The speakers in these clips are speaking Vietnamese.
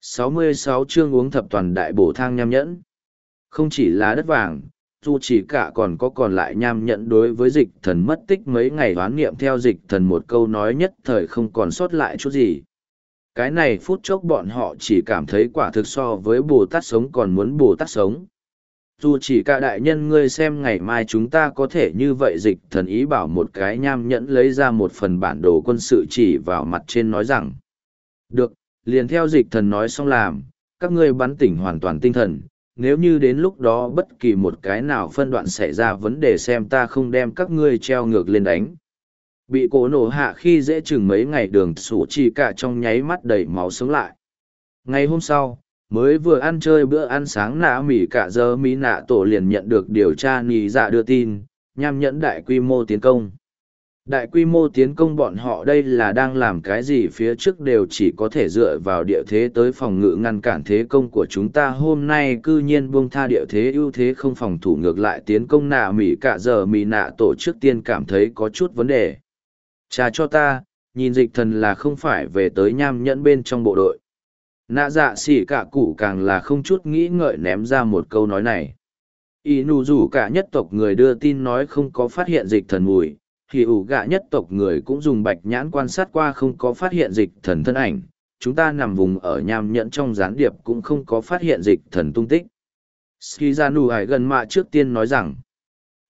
66 chương uống thập toàn đại bổ thang nham nhẫn. Không chỉ là đất vàng, dù chỉ cả còn có còn lại nham nhẫn đối với dịch thần mất tích mấy ngày đoán nghiệm theo dịch thần một câu nói nhất thời không còn sót lại chút gì. Cái này phút chốc bọn họ chỉ cảm thấy quả thực so với Bồ Tát sống còn muốn Bồ Tát sống. Dù chỉ cả đại nhân ngươi xem ngày mai chúng ta có thể như vậy dịch thần ý bảo một cái nham nhẫn lấy ra một phần bản đồ quân sự chỉ vào mặt trên nói rằng. Được, liền theo dịch thần nói xong làm, các ngươi bắn tỉnh hoàn toàn tinh thần, nếu như đến lúc đó bất kỳ một cái nào phân đoạn xảy ra vấn đề xem ta không đem các ngươi treo ngược lên đánh. Bị cổ nổ hạ khi dễ chừng mấy ngày đường sủ chỉ cả trong nháy mắt đầy máu sống lại. Ngày hôm sau, mới vừa ăn chơi bữa ăn sáng nạ mỉ cả giờ mỹ nạ tổ liền nhận được điều tra nhì dạ đưa tin, nhằm nhẫn đại quy mô tiến công. Đại quy mô tiến công bọn họ đây là đang làm cái gì phía trước đều chỉ có thể dựa vào địa thế tới phòng ngự ngăn cản thế công của chúng ta hôm nay cư nhiên buông tha địa thế ưu thế không phòng thủ ngược lại tiến công nạ mỉ cả giờ mỉ nạ tổ trước tiên cảm thấy có chút vấn đề. Trà cho ta, nhìn dịch thần là không phải về tới nham nhẫn bên trong bộ đội. Nạ dạ xỉ cả cụ càng là không chút nghĩ ngợi ném ra một câu nói này. Y nụ rủ cả nhất tộc người đưa tin nói không có phát hiện dịch thần mùi thì ủ gạ nhất tộc người cũng dùng bạch nhãn quan sát qua không có phát hiện dịch thần thân ảnh, chúng ta nằm vùng ở nham nhẫn trong gián điệp cũng không có phát hiện dịch thần tung tích. Skizanu ải gần mạ trước tiên nói rằng,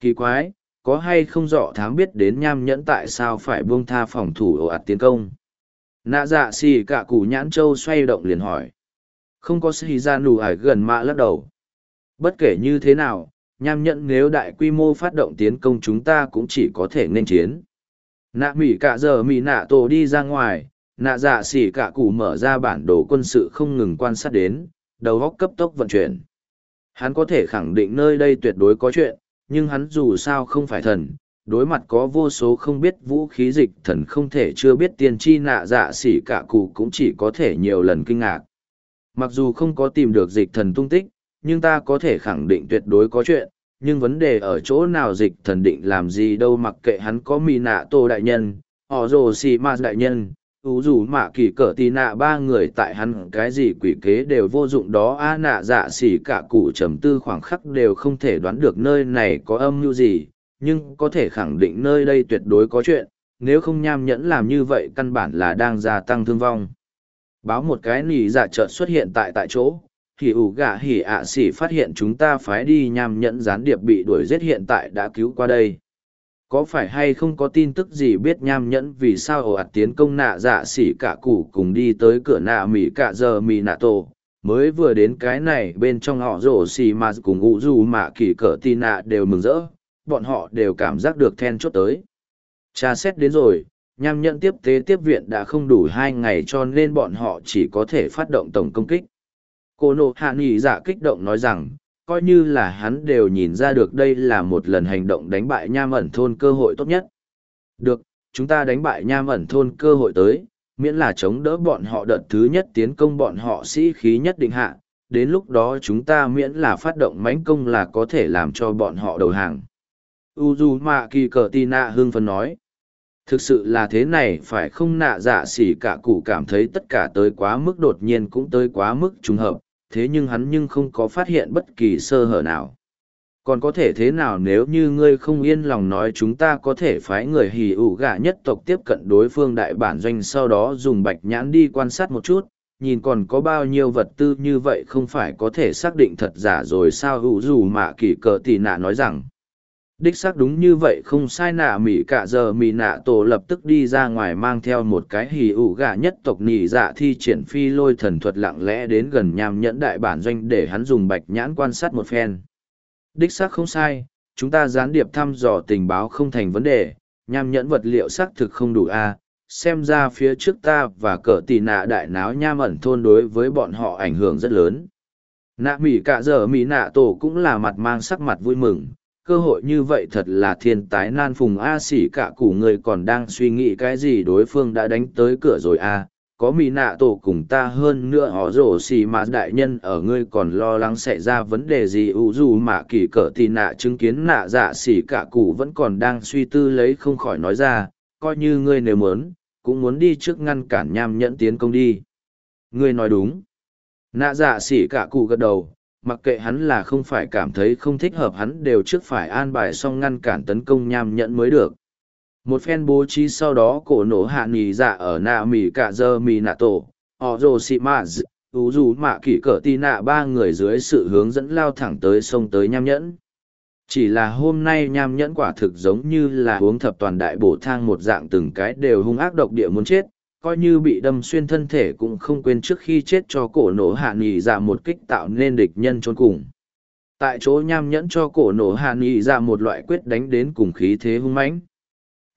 kỳ quái, có hay không rõ thám biết đến nham nhẫn tại sao phải buông tha phòng thủ ồ ạt tiến công. Nạ dạ xì cả củ nhãn châu xoay động liền hỏi. Không có Skizanu hải gần mạ lắc đầu. Bất kể như thế nào, nham nhẫn nếu đại quy mô phát động tiến công chúng ta cũng chỉ có thể nên chiến. Nạ mỉ cả giờ mỉ nạ tổ đi ra ngoài, nạ dạ xỉ cả cụ mở ra bản đồ quân sự không ngừng quan sát đến, đầu góc cấp tốc vận chuyển. Hắn có thể khẳng định nơi đây tuyệt đối có chuyện, nhưng hắn dù sao không phải thần, đối mặt có vô số không biết vũ khí dịch thần không thể chưa biết tiên tri nạ dạ xỉ cả cụ cũng chỉ có thể nhiều lần kinh ngạc. Mặc dù không có tìm được dịch thần tung tích, nhưng ta có thể khẳng định tuyệt đối có chuyện, nhưng vấn đề ở chỗ nào dịch thần định làm gì đâu mặc kệ hắn có mì nạ tô đại nhân, họ rồ xì ma đại nhân, ú dù mạ kỳ cỡ tì nạ ba người tại hắn cái gì quỷ kế đều vô dụng đó a nạ dạ xỉ cả cụ trầm tư khoảng khắc đều không thể đoán được nơi này có âm mưu gì, nhưng có thể khẳng định nơi đây tuyệt đối có chuyện, nếu không nham nhẫn làm như vậy căn bản là đang gia tăng thương vong. Báo một cái nỉ dạ chợt xuất hiện tại tại chỗ, hỉ ủ gạ hỉ ạ xỉ phát hiện chúng ta phái đi nham nhẫn gián điệp bị đuổi giết hiện tại đã cứu qua đây. Có phải hay không có tin tức gì biết nham nhẫn vì sao ồ ạt tiến công nạ dạ xỉ cả củ cùng đi tới cửa nạ mỹ cả giờ mỹ nạ tổ? Mới vừa đến cái này, bên trong họ rổ xì mà cùng ngụ dù mà kỳ cỡ tì nạ đều mừng rỡ. Bọn họ đều cảm giác được then chốt tới. Tra xét đến rồi nham nhẫn tiếp tế tiếp viện đã không đủ hai ngày cho nên bọn họ chỉ có thể phát động tổng công kích cô nộ hạ nghỉ dạ kích động nói rằng, coi như là hắn đều nhìn ra được đây là một lần hành động đánh bại nham ẩn thôn cơ hội tốt nhất. Được, chúng ta đánh bại nham ẩn thôn cơ hội tới, miễn là chống đỡ bọn họ đợt thứ nhất tiến công bọn họ sĩ khí nhất định hạ, đến lúc đó chúng ta miễn là phát động mãnh công là có thể làm cho bọn họ đầu hàng. U mạ kỳ cờ tì nạ Hương phấn nói, thực sự là thế này, phải không nạ dạ xỉ cả cụ cảm thấy tất cả tới quá mức đột nhiên cũng tới quá mức trùng hợp thế nhưng hắn nhưng không có phát hiện bất kỳ sơ hở nào. Còn có thể thế nào nếu như ngươi không yên lòng nói chúng ta có thể phái người hì ủ gà nhất tộc tiếp cận đối phương đại bản doanh sau đó dùng bạch nhãn đi quan sát một chút, nhìn còn có bao nhiêu vật tư như vậy không phải có thể xác định thật giả rồi sao hữu dù mà kỳ cờ tỷ nạ nói rằng. Đích xác đúng như vậy không sai nạ mỉ cả giờ mỉ nạ tổ lập tức đi ra ngoài mang theo một cái hì ủ gà nhất tộc nỉ dạ thi triển phi lôi thần thuật lặng lẽ đến gần nham nhẫn đại bản doanh để hắn dùng bạch nhãn quan sát một phen. Đích xác không sai, chúng ta gián điệp thăm dò tình báo không thành vấn đề, nham nhẫn vật liệu xác thực không đủ a xem ra phía trước ta và cỡ tì nạ đại náo nham ẩn thôn đối với bọn họ ảnh hưởng rất lớn. Nạ mỉ cả giờ mỉ nạ tổ cũng là mặt mang sắc mặt vui mừng cơ hội như vậy thật là thiên tái nan phùng. A xỉ cả củ người còn đang suy nghĩ cái gì đối phương đã đánh tới cửa rồi a có mỹ nạ tổ cùng ta hơn nữa, họ rổ xì mà đại nhân, ở ngươi còn lo lắng xảy ra vấn đề gì? Ủ dù mà kỳ cỡ tì nạ chứng kiến nạ dạ xỉ cả cụ vẫn còn đang suy tư lấy không khỏi nói ra, coi như ngươi nếu muốn, cũng muốn đi trước ngăn cản nham nhẫn tiến công đi. Ngươi nói đúng. Nạ dạ xỉ cả cụ gật đầu mặc kệ hắn là không phải cảm thấy không thích hợp, hắn đều trước phải an bài xong ngăn cản tấn công nham nhẫn mới được. Một phen bố trí sau đó, cổ nổ hạ nghỉ dạ ở nạ mì cả giờ mì nạ tổ, họ rồ xị mạ ú dù mạ kỷ cỡ tì nạ, ba người dưới sự hướng dẫn lao thẳng tới sông tới nham nhẫn. Chỉ là hôm nay nham nhẫn quả thực giống như là uống thập toàn đại bổ thang một dạng, từng cái đều hung ác độc địa muốn chết coi như bị đâm xuyên thân thể cũng không quên trước khi chết cho cổ nổ hạ nghỉ ra dạ một kích tạo nên địch nhân trốn cùng. Tại chỗ nham nhẫn cho cổ nổ hạ nghỉ ra dạ một loại quyết đánh đến cùng khí thế hung mãnh.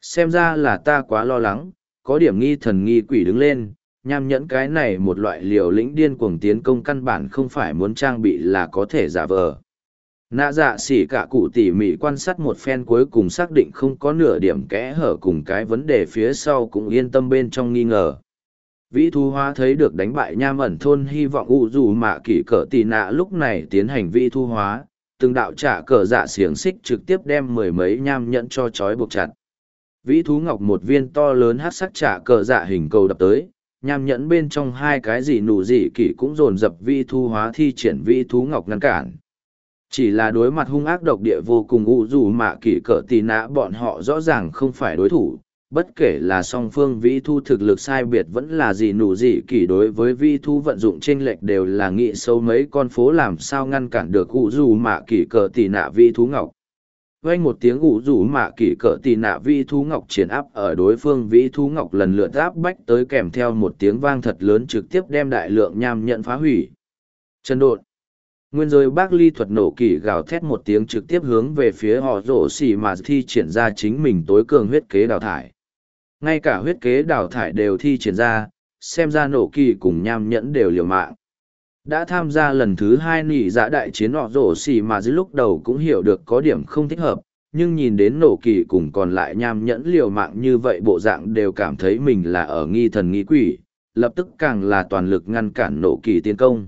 Xem ra là ta quá lo lắng, có điểm nghi thần nghi quỷ đứng lên, nham nhẫn cái này một loại liều lĩnh điên cuồng tiến công căn bản không phải muốn trang bị là có thể giả vờ nạ dạ xỉ cả cụ tỉ mỉ quan sát một phen cuối cùng xác định không có nửa điểm kẽ hở cùng cái vấn đề phía sau cũng yên tâm bên trong nghi ngờ. Vĩ thu hóa thấy được đánh bại nham ẩn thôn hy vọng u dù mạ kỷ cỡ tì nạ lúc này tiến hành vĩ thu hóa, từng đạo trả cờ dạ xiềng xích trực tiếp đem mười mấy nham nhẫn cho trói buộc chặt. Vĩ thú ngọc một viên to lớn hát sắc trả cờ dạ hình cầu đập tới, nham nhẫn bên trong hai cái gì nụ gì kỷ cũng dồn dập vĩ thu hóa thi triển vĩ thú ngọc ngăn cản chỉ là đối mặt hung ác độc địa vô cùng u dù mạ kỷ cỡ tì nã bọn họ rõ ràng không phải đối thủ. Bất kể là song phương vĩ thu thực lực sai biệt vẫn là gì nụ gì kỷ đối với vĩ thu vận dụng tranh lệch đều là nghị sâu mấy con phố làm sao ngăn cản được u dù mạ kỷ cỡ tì nã vĩ thú ngọc. Vang một tiếng ủ rủ mạ kỷ cỡ tì nạ vĩ thú ngọc triển áp ở đối phương vĩ thú ngọc lần lượt áp bách tới kèm theo một tiếng vang thật lớn trực tiếp đem đại lượng nham nhận phá hủy. Chân đột nguyên rồi bác ly thuật nổ kỳ gào thét một tiếng trực tiếp hướng về phía họ rổ xỉ mà thi triển ra chính mình tối cường huyết kế đào thải. Ngay cả huyết kế đào thải đều thi triển ra, xem ra nổ kỳ cùng nham nhẫn đều liều mạng. Đã tham gia lần thứ hai nỉ dạ đại chiến họ rổ xỉ mà dưới lúc đầu cũng hiểu được có điểm không thích hợp, nhưng nhìn đến nổ kỳ cùng còn lại nham nhẫn liều mạng như vậy bộ dạng đều cảm thấy mình là ở nghi thần nghi quỷ, lập tức càng là toàn lực ngăn cản nổ kỳ tiến công